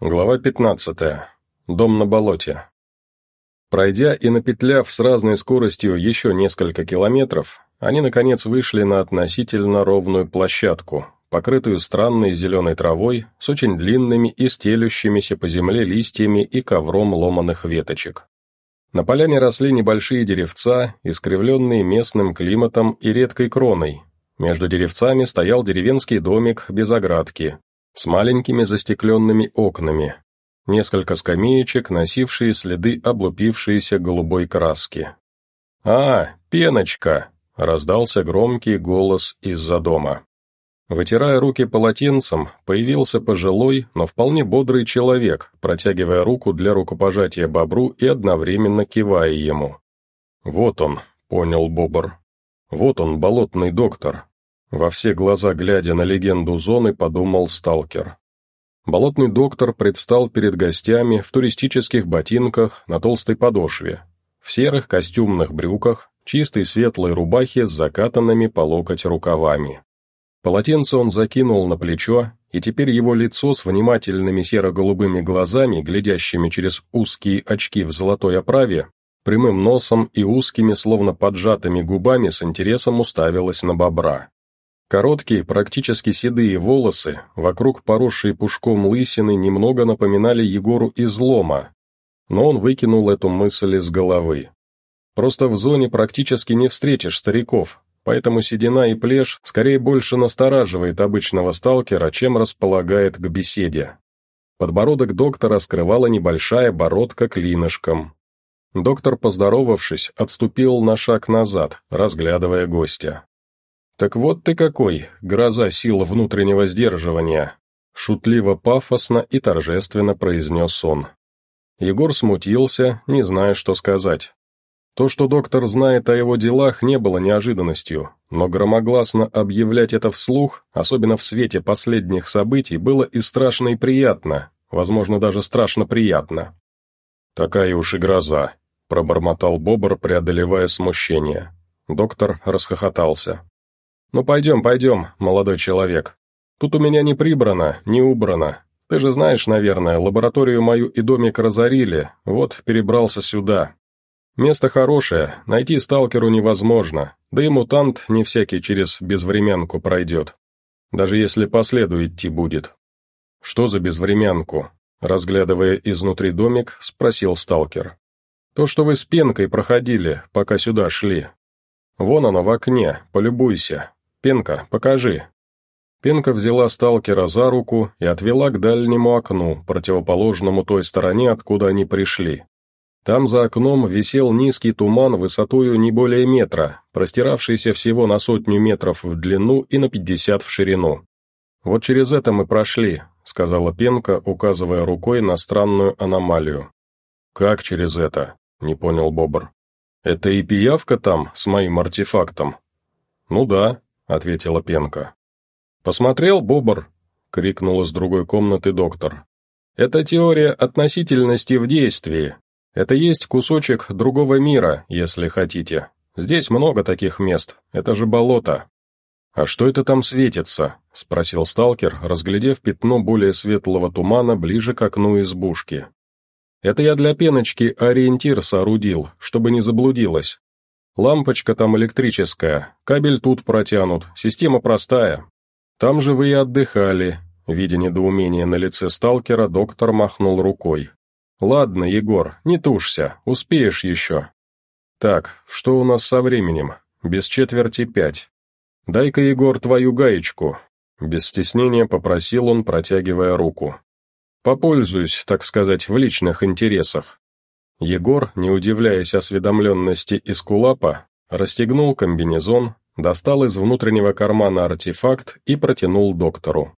Глава 15. Дом на болоте. Пройдя и напетляв с разной скоростью еще несколько километров, они, наконец, вышли на относительно ровную площадку, покрытую странной зеленой травой с очень длинными и стелющимися по земле листьями и ковром ломаных веточек. На поляне росли небольшие деревца, искривленные местным климатом и редкой кроной. Между деревцами стоял деревенский домик без оградки, с маленькими застекленными окнами, несколько скамеечек, носившие следы облупившейся голубой краски. «А, пеночка!» — раздался громкий голос из-за дома. Вытирая руки полотенцем, появился пожилой, но вполне бодрый человек, протягивая руку для рукопожатия бобру и одновременно кивая ему. «Вот он», — понял бобр. «Вот он, болотный доктор, во все глаза глядя на легенду зоны, подумал сталкер. Болотный доктор предстал перед гостями в туристических ботинках на толстой подошве, в серых костюмных брюках, чистой светлой рубахе с закатанными по локоть рукавами. Полотенце он закинул на плечо, и теперь его лицо с внимательными серо-голубыми глазами, глядящими через узкие очки в золотой оправе, прямым носом и узкими, словно поджатыми губами с интересом уставилось на бобра. Короткие, практически седые волосы, вокруг поросшие пушком лысины, немного напоминали Егору излома, но он выкинул эту мысль из головы. Просто в зоне практически не встретишь стариков, поэтому седина и плешь скорее больше настораживает обычного сталкера, чем располагает к беседе. Подбородок доктора скрывала небольшая бородка клинышком. Доктор, поздоровавшись, отступил на шаг назад, разглядывая гостя. «Так вот ты какой, гроза сил внутреннего сдерживания!» Шутливо-пафосно и торжественно произнес он. Егор смутился, не зная, что сказать. То, что доктор знает о его делах, не было неожиданностью, но громогласно объявлять это вслух, особенно в свете последних событий, было и страшно и приятно, возможно, даже страшно приятно. «Такая уж и гроза», — пробормотал Бобр, преодолевая смущение. Доктор расхохотался. «Ну пойдем, пойдем, молодой человек. Тут у меня не прибрано, не убрано. Ты же знаешь, наверное, лабораторию мою и домик разорили, вот перебрался сюда. Место хорошее, найти сталкеру невозможно, да и мутант не всякий через безвремянку пройдет. Даже если по следу идти будет». «Что за безвремянку?» Разглядывая изнутри домик, спросил сталкер. «То, что вы с пенкой проходили, пока сюда шли. Вон оно в окне, полюбуйся. «Пенка, покажи». Пенка взяла сталкера за руку и отвела к дальнему окну, противоположному той стороне, откуда они пришли. Там за окном висел низкий туман высотою не более метра, простиравшийся всего на сотню метров в длину и на пятьдесят в ширину. «Вот через это мы прошли», — сказала Пенка, указывая рукой на странную аномалию. «Как через это?» — не понял Бобр. «Это и пиявка там с моим артефактом?» «Ну да», — ответила Пенка. «Посмотрел, Бобр?» — крикнул из другой комнаты доктор. «Это теория относительности в действии. Это есть кусочек другого мира, если хотите. Здесь много таких мест, это же болото». «А что это там светится?» — спросил сталкер, разглядев пятно более светлого тумана ближе к окну избушки. «Это я для пеночки ориентир соорудил, чтобы не заблудилась. Лампочка там электрическая, кабель тут протянут, система простая. Там же вы и отдыхали». Видя недоумение на лице сталкера, доктор махнул рукой. «Ладно, Егор, не тушься, успеешь еще». «Так, что у нас со временем? Без четверти пять. Дай-ка, Егор, твою гаечку». Без стеснения попросил он, протягивая руку. «Попользуюсь, так сказать, в личных интересах. Егор, не удивляясь осведомленности Искулапа, расстегнул комбинезон, достал из внутреннего кармана артефакт и протянул доктору.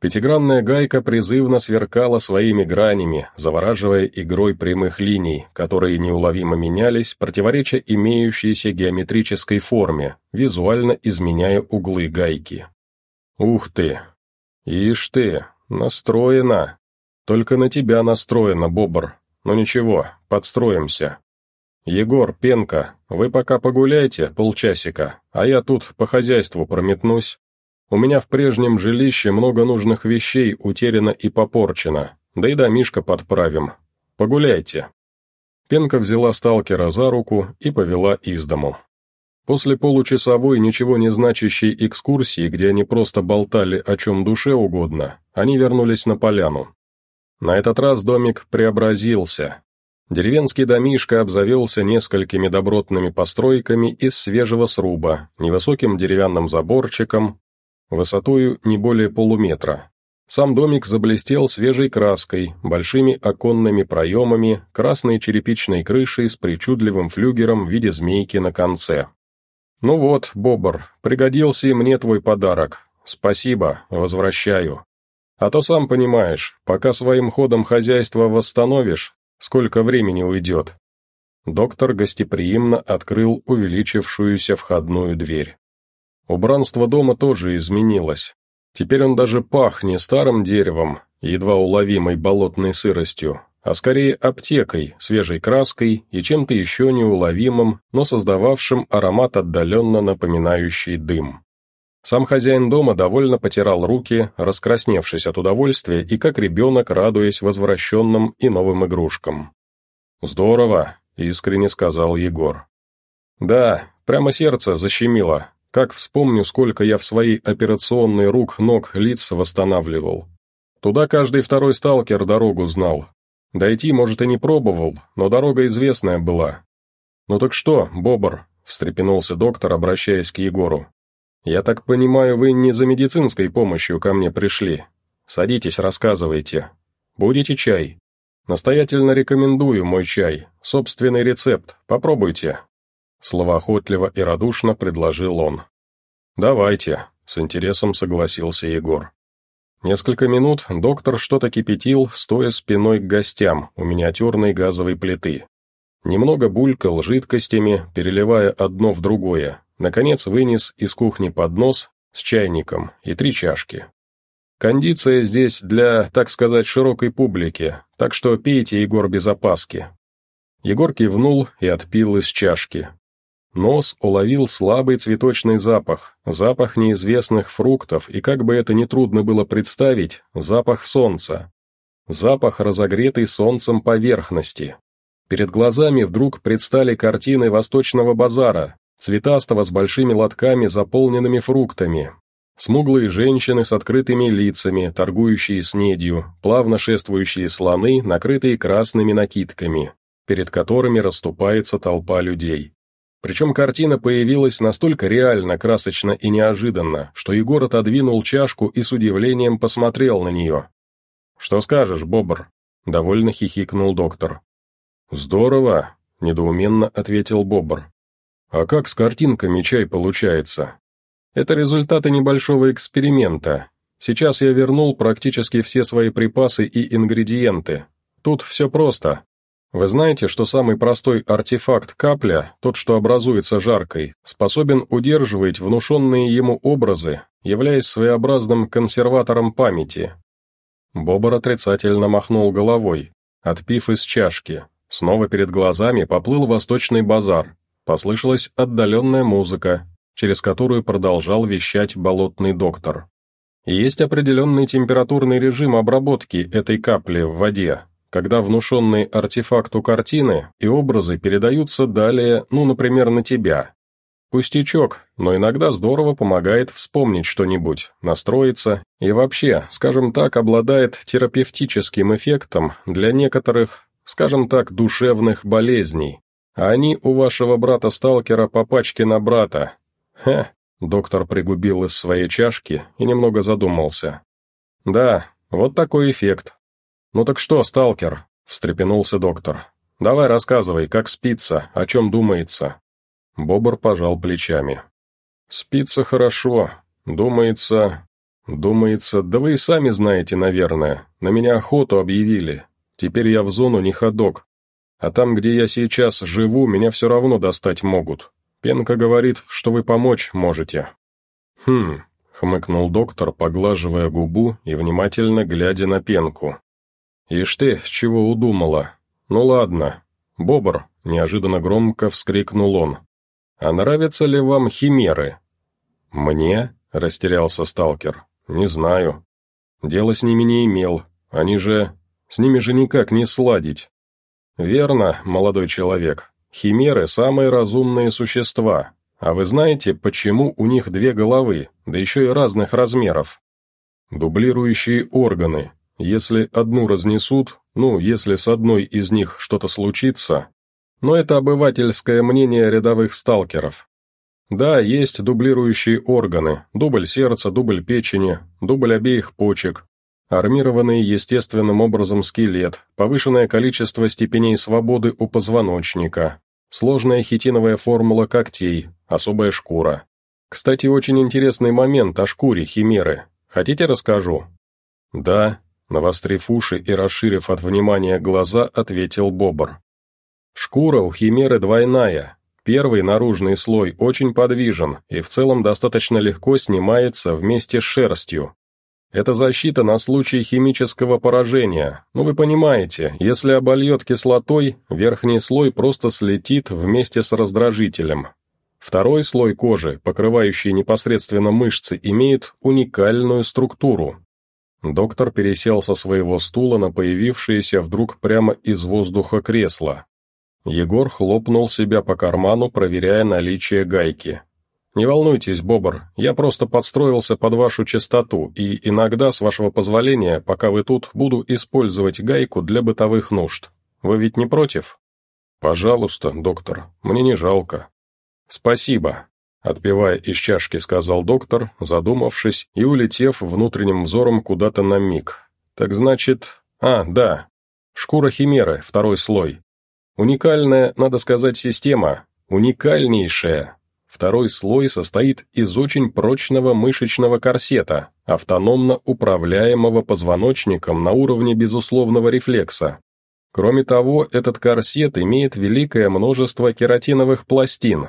Пятигранная гайка призывно сверкала своими гранями, завораживая игрой прямых линий, которые неуловимо менялись, противореча имеющейся геометрической форме, визуально изменяя углы гайки. «Ух ты! Ишь ты! Настроена! Только на тебя настроена, Бобр!» Но «Ну ничего, подстроимся. Егор, Пенка, вы пока погуляйте полчасика, а я тут по хозяйству прометнусь. У меня в прежнем жилище много нужных вещей утеряно и попорчено. да и домишко подправим. Погуляйте». Пенка взяла сталкера за руку и повела из дому. После получасовой ничего не значащей экскурсии, где они просто болтали о чем душе угодно, они вернулись на поляну. На этот раз домик преобразился. Деревенский домишко обзавелся несколькими добротными постройками из свежего сруба, невысоким деревянным заборчиком, высотою не более полуметра. Сам домик заблестел свежей краской, большими оконными проемами, красной черепичной крышей с причудливым флюгером в виде змейки на конце. «Ну вот, Бобр, пригодился и мне твой подарок. Спасибо, возвращаю. А то сам понимаешь, пока своим ходом хозяйство восстановишь, сколько времени уйдет». Доктор гостеприимно открыл увеличившуюся входную дверь. Убранство дома тоже изменилось. Теперь он даже пах не старым деревом, едва уловимой болотной сыростью, а скорее аптекой, свежей краской и чем-то еще неуловимым, но создававшим аромат отдаленно напоминающий дым. Сам хозяин дома довольно потирал руки, раскрасневшись от удовольствия и как ребенок, радуясь возвращенным и новым игрушкам. «Здорово», — искренне сказал Егор. «Да, прямо сердце защемило, как вспомню, сколько я в своей операционной рук, ног, лиц восстанавливал. Туда каждый второй сталкер дорогу знал. Дойти, может, и не пробовал, но дорога известная была. «Ну так что, Бобр?» – встрепенулся доктор, обращаясь к Егору. «Я так понимаю, вы не за медицинской помощью ко мне пришли. Садитесь, рассказывайте. Будете чай? Настоятельно рекомендую мой чай. Собственный рецепт. Попробуйте. Словоохотливо и радушно предложил он. «Давайте», — с интересом согласился Егор. Несколько минут доктор что-то кипятил, стоя спиной к гостям у миниатюрной газовой плиты. Немного булькал жидкостями, переливая одно в другое. Наконец вынес из кухни поднос с чайником и три чашки. Кондиция здесь для, так сказать, широкой публики, так что пейте, Егор, без опаски. Егор кивнул и отпил из чашки, Нос уловил слабый цветочный запах, запах неизвестных фруктов и, как бы это ни трудно было представить, запах солнца. Запах разогретой солнцем поверхности. Перед глазами вдруг предстали картины восточного базара, цветастого с большими лотками, заполненными фруктами. Смуглые женщины с открытыми лицами, торгующие снедью, плавно шествующие слоны, накрытые красными накидками, перед которыми расступается толпа людей. Причем картина появилась настолько реально, красочно и неожиданно, что Егор отодвинул чашку и с удивлением посмотрел на нее. «Что скажешь, Бобр?» — довольно хихикнул доктор. «Здорово», — недоуменно ответил Бобр. «А как с картинками чай получается?» «Это результаты небольшого эксперимента. Сейчас я вернул практически все свои припасы и ингредиенты. Тут все просто. Вы знаете, что самый простой артефакт капля, тот, что образуется жаркой, способен удерживать внушенные ему образы, являясь своеобразным консерватором памяти? Бобр отрицательно махнул головой, отпив из чашки. Снова перед глазами поплыл восточный базар. Послышалась отдаленная музыка, через которую продолжал вещать болотный доктор. Есть определенный температурный режим обработки этой капли в воде, когда внушенные артефакту картины и образы передаются далее, ну, например, на тебя. Пустячок, но иногда здорово помогает вспомнить что-нибудь, настроиться и вообще, скажем так, обладает терапевтическим эффектом для некоторых, скажем так, душевных болезней. Они у вашего брата-сталкера по пачке на брата. Хе, доктор пригубил из своей чашки и немного задумался. Да, вот такой эффект, «Ну так что, сталкер?» — встрепенулся доктор. «Давай рассказывай, как спится, о чем думается». Бобр пожал плечами. «Спится хорошо. Думается... Думается... Да вы и сами знаете, наверное. На меня охоту объявили. Теперь я в зону не ходок. А там, где я сейчас живу, меня все равно достать могут. Пенка говорит, что вы помочь можете». «Хм...» — хмыкнул доктор, поглаживая губу и внимательно глядя на Пенку. «Ишь ты, чего удумала? Ну ладно. Бобр!» — неожиданно громко вскрикнул он. «А нравятся ли вам химеры?» «Мне?» — растерялся сталкер. «Не знаю. Дело с ними не имел. Они же...» С ними же никак не сладить. Верно, молодой человек. Химеры – самые разумные существа. А вы знаете, почему у них две головы, да еще и разных размеров? Дублирующие органы. Если одну разнесут, ну, если с одной из них что-то случится, но это обывательское мнение рядовых сталкеров. Да, есть дублирующие органы, дубль сердца, дубль печени, дубль обеих почек, армированный естественным образом скелет, повышенное количество степеней свободы у позвоночника, сложная хитиновая формула когтей, особая шкура. Кстати, очень интересный момент о шкуре химеры. Хотите расскажу? Да, навострив уши и расширив от внимания глаза, ответил Бобр. Шкура у химеры двойная. Первый наружный слой очень подвижен и в целом достаточно легко снимается вместе с шерстью. Это защита на случай химического поражения. Ну вы понимаете, если обольет кислотой, верхний слой просто слетит вместе с раздражителем. Второй слой кожи, покрывающий непосредственно мышцы, имеет уникальную структуру. Доктор пересел со своего стула на появившееся вдруг прямо из воздуха кресло. Егор хлопнул себя по карману, проверяя наличие гайки. «Не волнуйтесь, Бобр, я просто подстроился под вашу частоту, и иногда, с вашего позволения, пока вы тут, буду использовать гайку для бытовых нужд. Вы ведь не против?» «Пожалуйста, доктор, мне не жалко». «Спасибо», — отпивая из чашки, сказал доктор, задумавшись и улетев внутренним взором куда-то на миг. «Так значит... А, да. Шкура химеры, второй слой. Уникальная, надо сказать, система, уникальнейшая. Второй слой состоит из очень прочного мышечного корсета, автономно управляемого позвоночником на уровне безусловного рефлекса. Кроме того, этот корсет имеет великое множество кератиновых пластин.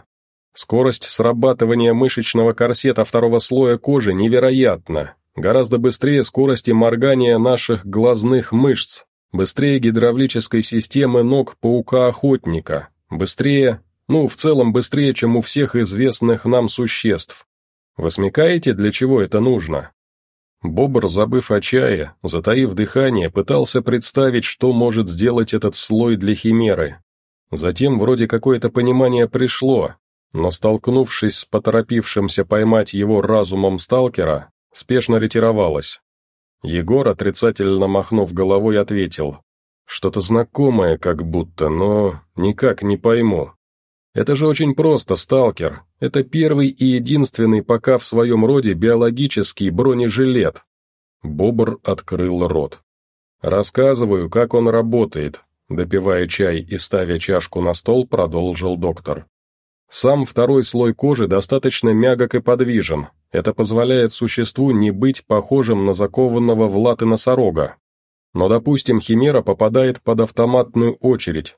Скорость срабатывания мышечного корсета второго слоя кожи невероятна, гораздо быстрее скорости моргания наших глазных мышц, Быстрее гидравлической системы ног паука-охотника. Быстрее, ну, в целом быстрее, чем у всех известных нам существ. Вы смекаете, для чего это нужно? Бобр, забыв о чае, затаив дыхание, пытался представить, что может сделать этот слой для химеры. Затем вроде какое-то понимание пришло, но столкнувшись с поторопившимся поймать его разумом сталкера, спешно ретировалась. Егор, отрицательно махнув головой, ответил. «Что-то знакомое как будто, но никак не пойму. Это же очень просто, сталкер. Это первый и единственный пока в своем роде биологический бронежилет». Бобр открыл рот. «Рассказываю, как он работает», допивая чай и ставя чашку на стол, продолжил доктор. Сам второй слой кожи достаточно мягок и подвижен, это позволяет существу не быть похожим на закованного в латы носорога. Но, допустим, химера попадает под автоматную очередь.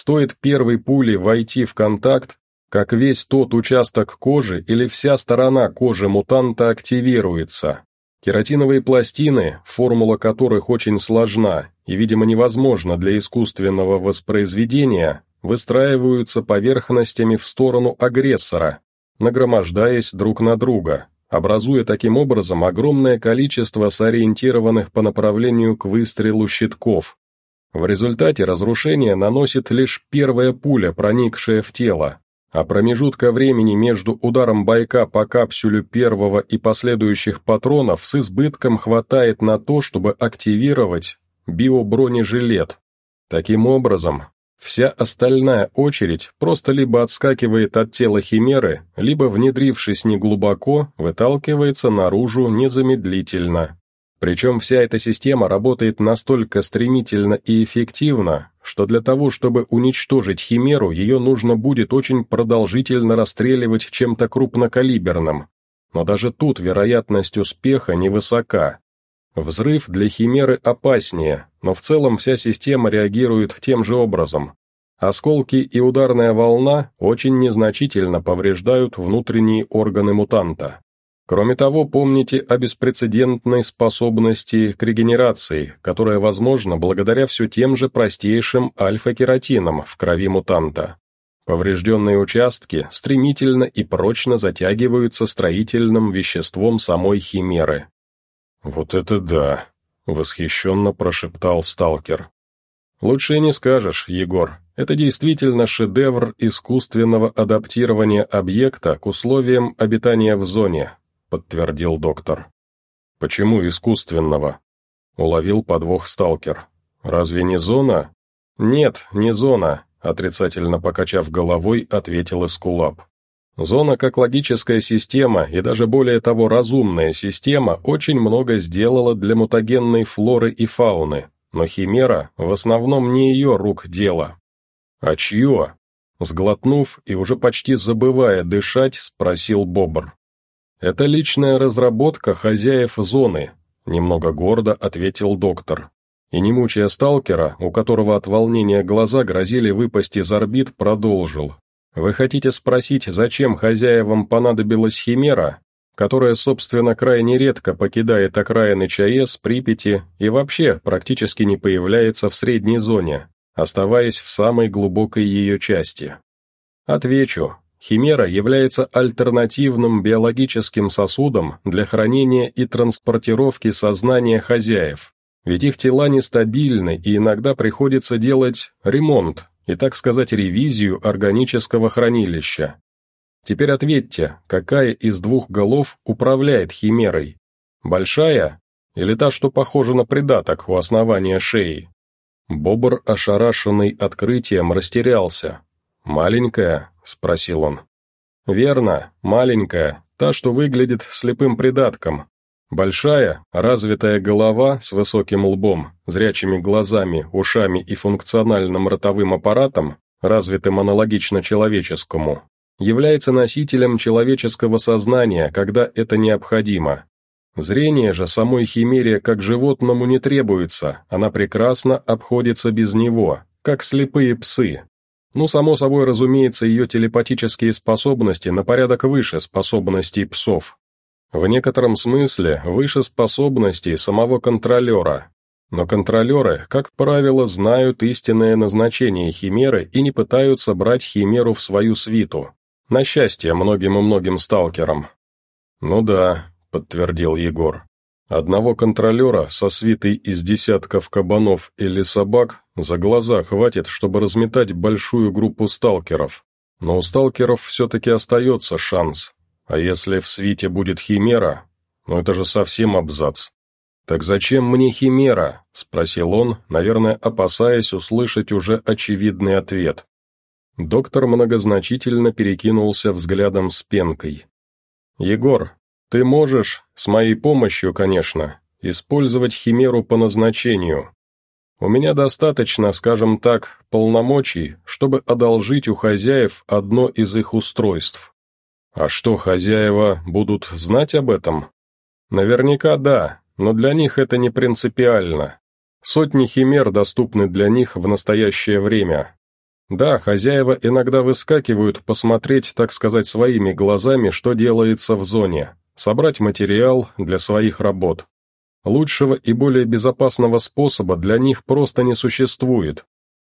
Стоит первой пули войти в контакт, как весь тот участок кожи или вся сторона кожи мутанта активируется. Кератиновые пластины, формула которых очень сложна и, видимо, невозможна для искусственного воспроизведения, выстраиваются поверхностями в сторону агрессора, нагромождаясь друг на друга, образуя таким образом огромное количество сориентированных по направлению к выстрелу щитков. В результате разрушение наносит лишь первая пуля, проникшая в тело, а промежутка времени между ударом байка по капсюлю первого и последующих патронов с избытком хватает на то, чтобы активировать биобронежилет. Таким образом, Вся остальная очередь просто либо отскакивает от тела химеры, либо, внедрившись неглубоко, выталкивается наружу незамедлительно. Причем вся эта система работает настолько стремительно и эффективно, что для того, чтобы уничтожить химеру, ее нужно будет очень продолжительно расстреливать чем-то крупнокалиберным. Но даже тут вероятность успеха невысока. Взрыв для химеры опаснее, но в целом вся система реагирует тем же образом. Осколки и ударная волна очень незначительно повреждают внутренние органы мутанта. Кроме того, помните о беспрецедентной способности к регенерации, которая возможна благодаря все тем же простейшим альфа-кератинам в крови мутанта. Поврежденные участки стремительно и прочно затягиваются строительным веществом самой химеры. «Вот это да!» — восхищенно прошептал сталкер. «Лучше не скажешь, Егор. Это действительно шедевр искусственного адаптирования объекта к условиям обитания в зоне», подтвердил доктор. «Почему искусственного?» Уловил подвох сталкер. «Разве не зона?» «Нет, не зона», отрицательно покачав головой, ответил Эскулап. Зона как логическая система и даже более того разумная система очень много сделала для мутагенной флоры и фауны, но Химера в основном не ее рук дело. А чье? Сглотнув и уже почти забывая дышать, спросил Бобр. «Это личная разработка хозяев зоны», — немного гордо ответил доктор. И не мучая сталкера, у которого от волнения глаза грозили выпасть из орбит, продолжил. Вы хотите спросить, зачем хозяевам понадобилась химера, которая, собственно, крайне редко покидает окраины ЧАЭС, Припяти и вообще практически не появляется в средней зоне, оставаясь в самой глубокой ее части? Отвечу. Химера является альтернативным биологическим сосудом для хранения и транспортировки сознания хозяев, ведь их тела нестабильны и иногда приходится делать ремонт, и, так сказать, ревизию органического хранилища. Теперь ответьте, какая из двух голов управляет химерой? Большая или та, что похожа на придаток у основания шеи? Бобр, ошарашенный открытием, растерялся. «Маленькая?» — спросил он. «Верно, маленькая, та, что выглядит слепым придатком, Большая, развитая голова с высоким лбом, зрячими глазами, ушами и функциональным ротовым аппаратом, развитым аналогично человеческому, является носителем человеческого сознания, когда это необходимо. Зрение же самой химере как животному не требуется, она прекрасно обходится без него, как слепые псы. Ну, само собой разумеется, ее телепатические способности на порядок выше способностей псов, в некотором смысле выше способностей самого контролера. Но контролеры, как правило, знают истинное назначение химеры и не пытаются брать химеру в свою свиту. На счастье многим и многим сталкерам. «Ну да», — подтвердил Егор. «Одного контролера со свитой из десятков кабанов или собак за глаза хватит, чтобы разметать большую группу сталкеров. Но у сталкеров все-таки остается шанс, а если в свите будет химера? Ну это же совсем абзац. «Так зачем мне химера?» — спросил он, наверное, опасаясь услышать уже очевидный ответ. Доктор многозначительно перекинулся взглядом с пенкой. «Егор, ты можешь, с моей помощью, конечно, использовать химеру по назначению. У меня достаточно, скажем так, полномочий, чтобы одолжить у хозяев одно из их устройств. А что, хозяева будут знать об этом? Наверняка да, но для них это не принципиально. Сотни химер доступны для них в настоящее время. Да, хозяева иногда выскакивают посмотреть, так сказать, своими глазами, что делается в зоне, собрать материал для своих работ. Лучшего и более безопасного способа для них просто не существует.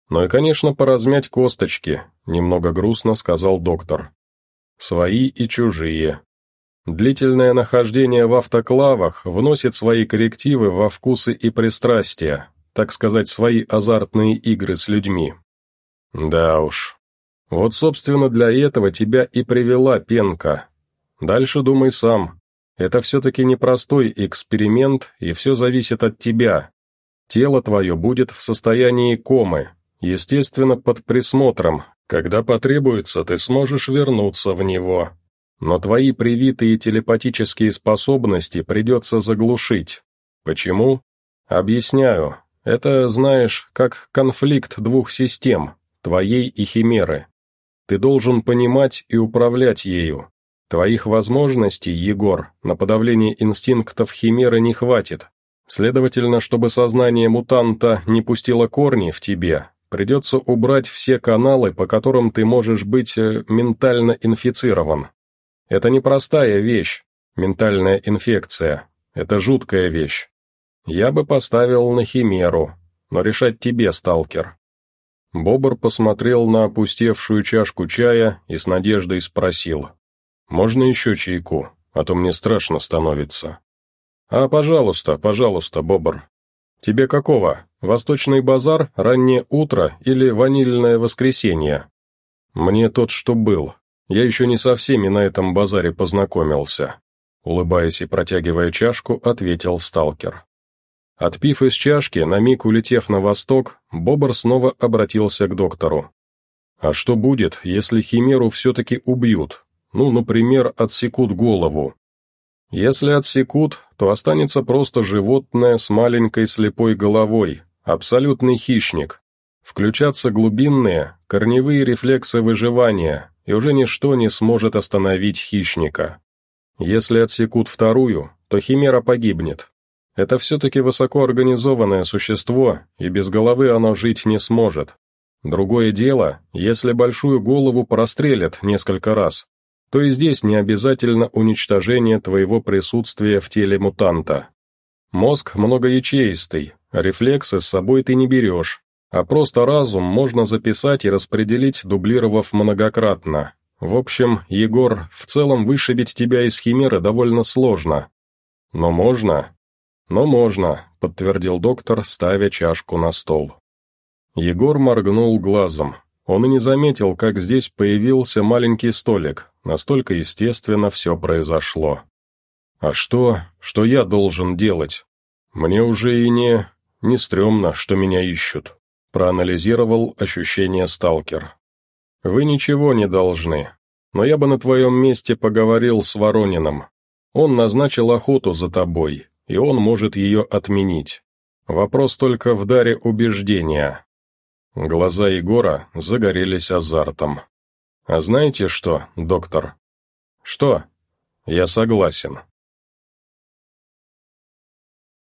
Ну и, конечно, поразмять косточки, немного грустно сказал доктор. Свои и чужие. Длительное нахождение в автоклавах вносит свои коррективы во вкусы и пристрастия, так сказать, свои азартные игры с людьми. Да уж. Вот, собственно, для этого тебя и привела пенка. Дальше думай сам. Это все-таки непростой эксперимент, и все зависит от тебя. Тело твое будет в состоянии комы, естественно, под присмотром, когда потребуется, ты сможешь вернуться в него. Но твои привитые телепатические способности придется заглушить. Почему? Объясняю. Это, знаешь, как конфликт двух систем, твоей и химеры. Ты должен понимать и управлять ею. Твоих возможностей, Егор, на подавление инстинктов химеры не хватит. Следовательно, чтобы сознание мутанта не пустило корни в тебе, Придется убрать все каналы, по которым ты можешь быть э, ментально инфицирован. Это непростая вещь, ментальная инфекция. Это жуткая вещь. Я бы поставил на химеру, но решать тебе, сталкер. Бобр посмотрел на опустевшую чашку чая и с надеждой спросил. «Можно еще чайку, а то мне страшно становится». «А, пожалуйста, пожалуйста, Бобр», Тебе какого? Восточный базар, раннее утро или ванильное воскресенье?» «Мне тот, что был. Я еще не со всеми на этом базаре познакомился», улыбаясь и протягивая чашку, ответил сталкер. Отпив из чашки, на миг улетев на восток, Бобр снова обратился к доктору. «А что будет, если Химеру все-таки убьют? Ну, например, отсекут голову?» «Если отсекут, то останется просто животное с маленькой слепой головой, абсолютный хищник. Включатся глубинные, корневые рефлексы выживания, и уже ничто не сможет остановить хищника. Если отсекут вторую, то Химера погибнет, это все-таки высокоорганизованное существо, и без головы оно жить не сможет. Другое дело, если большую голову прострелят несколько раз, то и здесь не обязательно уничтожение твоего присутствия в теле мутанта. Мозг многоячеистый, рефлексы с собой ты не берешь, а просто разум можно записать и распределить, дублировав многократно. В общем, Егор, в целом вышибить тебя из химеры довольно сложно. Но можно, «Но можно», — подтвердил доктор, ставя чашку на стол. Егор моргнул глазом. Он и не заметил, как здесь появился маленький столик. Настолько естественно все произошло. «А что, что я должен делать? Мне уже и не... не стрёмно, что меня ищут», — проанализировал ощущение сталкер. «Вы ничего не должны, но я бы на твоем месте поговорил с Воронином. Он назначил охоту за тобой, и он может ее отменить. Вопрос только в даре убеждения. Глаза Егора загорелись азартом. «А знаете что, доктор?» «Что?» «Я согласен.